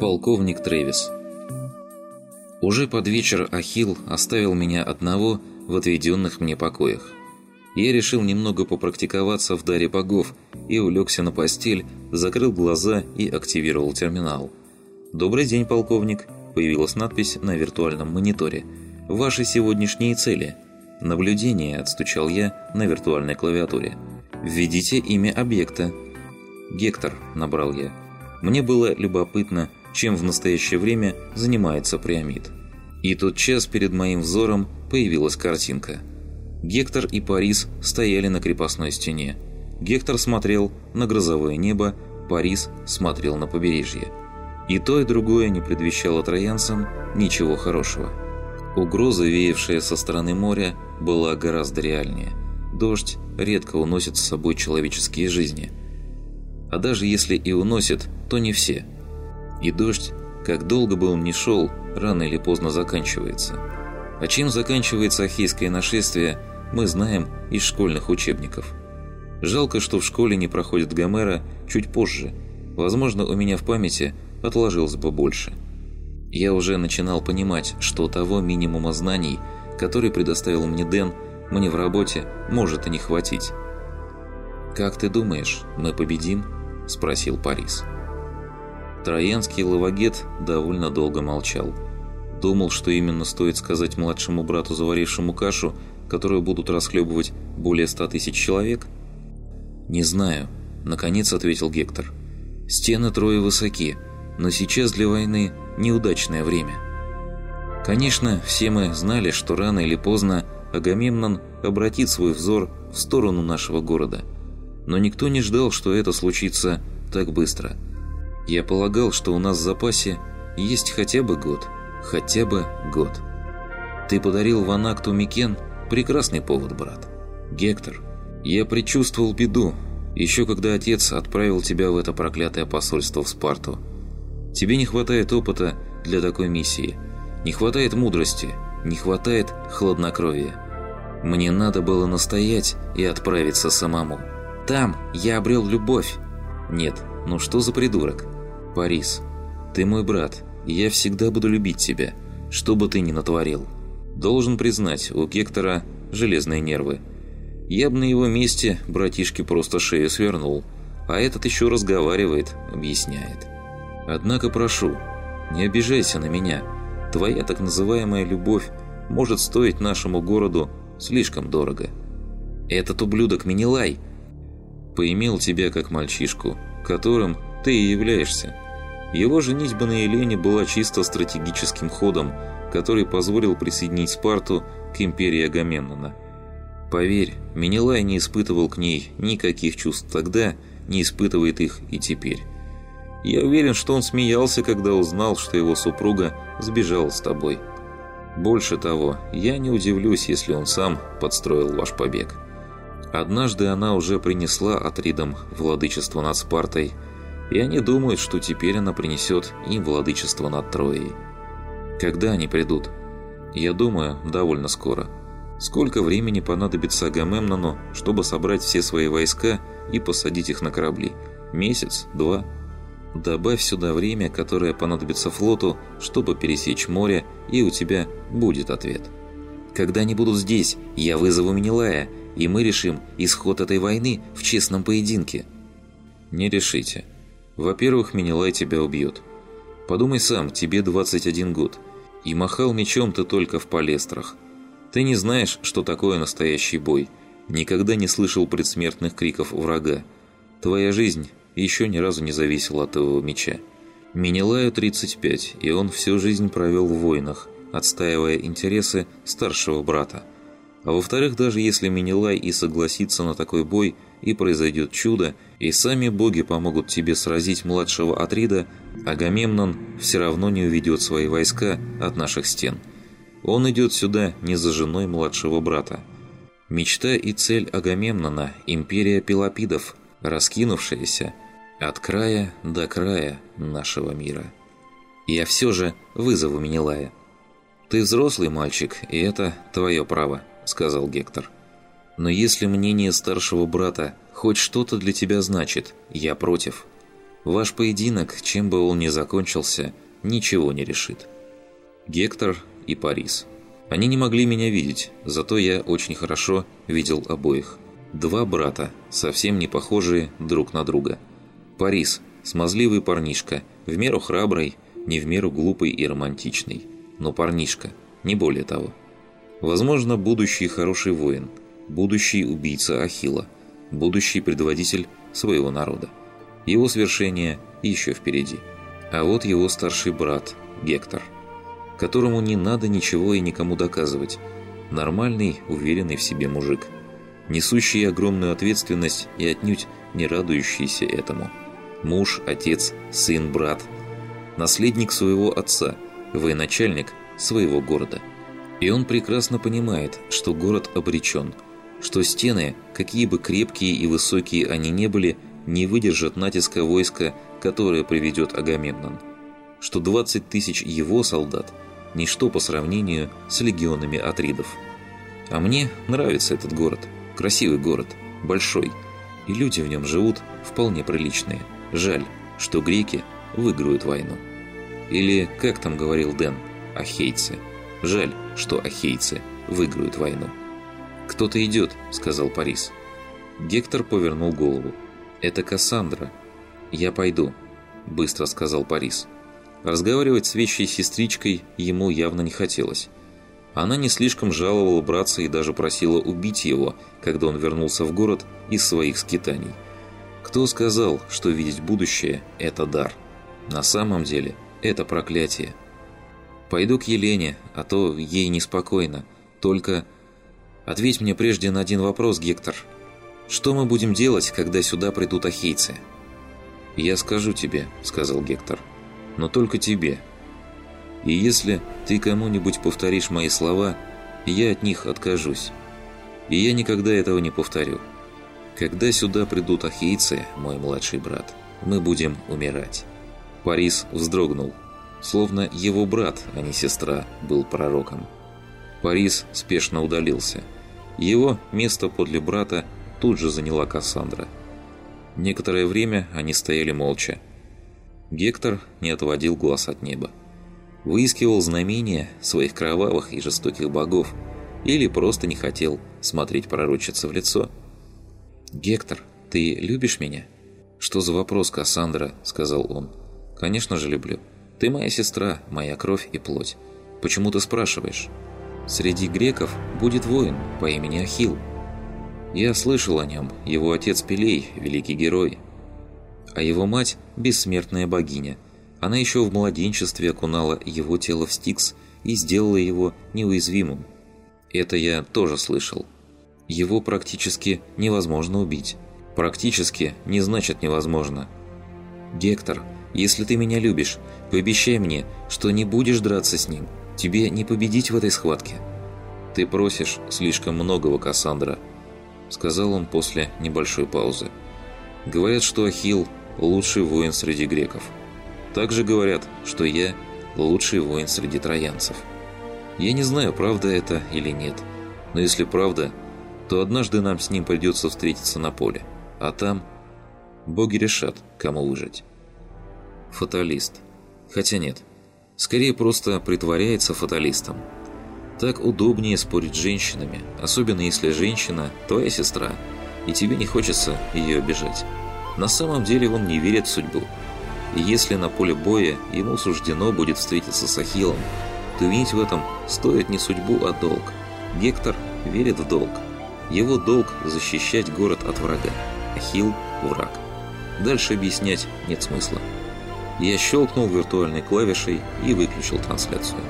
Полковник Трэвис Уже под вечер Ахилл оставил меня одного в отведенных мне покоях. Я решил немного попрактиковаться в даре богов и улегся на постель, закрыл глаза и активировал терминал. «Добрый день, полковник», – появилась надпись на виртуальном мониторе. «Ваши сегодняшние цели». «Наблюдение», – отстучал я на виртуальной клавиатуре. «Введите имя объекта». «Гектор», – набрал я. Мне было любопытно, чем в настоящее время занимается Приамид. И тот час перед моим взором появилась картинка. Гектор и Парис стояли на крепостной стене. Гектор смотрел на грозовое небо, Парис смотрел на побережье. И то, и другое не предвещало троянцам ничего хорошего. Угроза, веявшая со стороны моря, была гораздо реальнее. Дождь редко уносит с собой человеческие жизни. А даже если и уносит, то не все – и дождь, как долго бы он ни шел, рано или поздно заканчивается. А чем заканчивается ахейское нашествие, мы знаем из школьных учебников. Жалко, что в школе не проходит Гомера чуть позже. Возможно, у меня в памяти отложилось бы больше. Я уже начинал понимать, что того минимума знаний, который предоставил мне Дэн, мне в работе может и не хватить. «Как ты думаешь, мы победим?» – спросил Парис. Троянский лавагет довольно долго молчал. Думал, что именно стоит сказать младшему брату, заварившему кашу, которую будут расхлебывать более ста тысяч человек? «Не знаю», – наконец ответил Гектор. «Стены трое высоки, но сейчас для войны неудачное время». Конечно, все мы знали, что рано или поздно Агамемнон обратит свой взор в сторону нашего города. Но никто не ждал, что это случится так быстро – я полагал, что у нас в запасе есть хотя бы год. Хотя бы год. Ты подарил Ванакту Микен прекрасный повод, брат. Гектор, я предчувствовал беду, еще когда отец отправил тебя в это проклятое посольство в Спарту. Тебе не хватает опыта для такой миссии. Не хватает мудрости, не хватает хладнокровия. Мне надо было настоять и отправиться самому. Там я обрел любовь. Нет, ну что за придурок? Парис, ты мой брат, и я всегда буду любить тебя, что бы ты ни натворил. Должен признать, у Гектора железные нервы. Я бы на его месте братишке просто шею свернул, а этот еще разговаривает, объясняет. Однако прошу, не обижайся на меня. Твоя так называемая любовь может стоить нашему городу слишком дорого. Этот ублюдок Минилай поимел тебя как мальчишку, которым ты и являешься. Его женитьба на Елене была чисто стратегическим ходом, который позволил присоединить Спарту к империи Агамемнона. Поверь, Менелай не испытывал к ней никаких чувств тогда, не испытывает их и теперь. Я уверен, что он смеялся, когда узнал, что его супруга сбежала с тобой. Больше того, я не удивлюсь, если он сам подстроил ваш побег. Однажды она уже принесла Атридам владычество над Спартой – и они думают, что теперь она принесет им владычество над Троей. Когда они придут? Я думаю, довольно скоро. Сколько времени понадобится Агамемнону, чтобы собрать все свои войска и посадить их на корабли? Месяц? Два? Добавь сюда время, которое понадобится флоту, чтобы пересечь море, и у тебя будет ответ. Когда они будут здесь, я вызову Менелая, и мы решим исход этой войны в честном поединке. Не решите. Во-первых, Менелай тебя убьет. Подумай сам, тебе 21 год. И махал мечом ты только в палестрах. Ты не знаешь, что такое настоящий бой. Никогда не слышал предсмертных криков врага. Твоя жизнь еще ни разу не зависела от твоего меча. Менелаю 35, и он всю жизнь провел в войнах, отстаивая интересы старшего брата. А во-вторых, даже если Менелай и согласится на такой бой – и произойдет чудо, и сами боги помогут тебе сразить младшего Атрида, Агамемнон все равно не уведет свои войска от наших стен. Он идет сюда не за женой младшего брата. Мечта и цель Агамемнона – империя Пелопидов, раскинувшаяся от края до края нашего мира. Я все же вызову Менелая. «Ты взрослый мальчик, и это твое право», – сказал Гектор. Но если мнение старшего брата хоть что-то для тебя значит, я против. Ваш поединок, чем бы он ни закончился, ничего не решит. Гектор и Парис. Они не могли меня видеть, зато я очень хорошо видел обоих. Два брата, совсем не похожие друг на друга. Парис, смазливый парнишка, в меру храбрый, не в меру глупый и романтичный. Но парнишка, не более того. Возможно, будущий хороший воин, будущий убийца Ахила, будущий предводитель своего народа. Его свершение еще впереди. А вот его старший брат, Гектор – которому не надо ничего и никому доказывать. Нормальный, уверенный в себе мужик, несущий огромную ответственность и отнюдь не радующийся этому. Муж, отец, сын, брат, наследник своего отца, военачальник своего города. И он прекрасно понимает, что город обречен, что стены, какие бы крепкие и высокие они не были, не выдержат натиска войска, которое приведет Агамемнон. Что 20 тысяч его солдат – ничто по сравнению с легионами атридов. А мне нравится этот город. Красивый город, большой, и люди в нем живут вполне приличные. Жаль, что греки выиграют войну. Или, как там говорил Дэн, ахейцы. Жаль, что ахейцы выиграют войну. «Кто-то идет», — сказал Парис. Гектор повернул голову. «Это Кассандра». «Я пойду», — быстро сказал Парис. Разговаривать с вещей сестричкой ему явно не хотелось. Она не слишком жаловала братца и даже просила убить его, когда он вернулся в город из своих скитаний. Кто сказал, что видеть будущее – это дар? На самом деле, это проклятие. Пойду к Елене, а то ей неспокойно. Только ответь мне прежде на один вопрос, Гектор. Что мы будем делать, когда сюда придут ахейцы? «Я скажу тебе», – сказал Гектор но только тебе. И если ты кому-нибудь повторишь мои слова, я от них откажусь. И я никогда этого не повторю. Когда сюда придут ахейцы, мой младший брат, мы будем умирать». Парис вздрогнул, словно его брат, а не сестра, был пророком. Парис спешно удалился. Его место подле брата тут же заняла Кассандра. Некоторое время они стояли молча, Гектор не отводил глаз от неба. Выискивал знамения своих кровавых и жестоких богов или просто не хотел смотреть пророчице в лицо. «Гектор, ты любишь меня?» «Что за вопрос, Кассандра?» – сказал он. «Конечно же люблю. Ты моя сестра, моя кровь и плоть. Почему ты спрашиваешь?» «Среди греков будет воин по имени Ахилл. Я слышал о нем, его отец Пелей, великий герой, а его мать – бессмертная богиня. Она еще в младенчестве окунала его тело в стикс и сделала его неуязвимым. Это я тоже слышал. Его практически невозможно убить. Практически не значит невозможно. Гектор, если ты меня любишь, пообещай мне, что не будешь драться с ним. Тебе не победить в этой схватке. Ты просишь слишком многого, Кассандра, сказал он после небольшой паузы. Говорят, что Ахилл лучший воин среди греков. Также говорят, что я лучший воин среди троянцев. Я не знаю, правда это или нет, но если правда, то однажды нам с ним придется встретиться на поле, а там боги решат, кому выжить. Фаталист. Хотя нет, скорее просто притворяется фаталистом. Так удобнее спорить с женщинами, особенно если женщина – твоя сестра, и тебе не хочется ее обижать. На самом деле он не верит в судьбу. И если на поле боя ему суждено будет встретиться с Ахиллом, то винить в этом стоит не судьбу, а долг. Гектор верит в долг. Его долг – защищать город от врага. Ахилл – враг. Дальше объяснять нет смысла. Я щелкнул виртуальной клавишей и выключил трансляцию.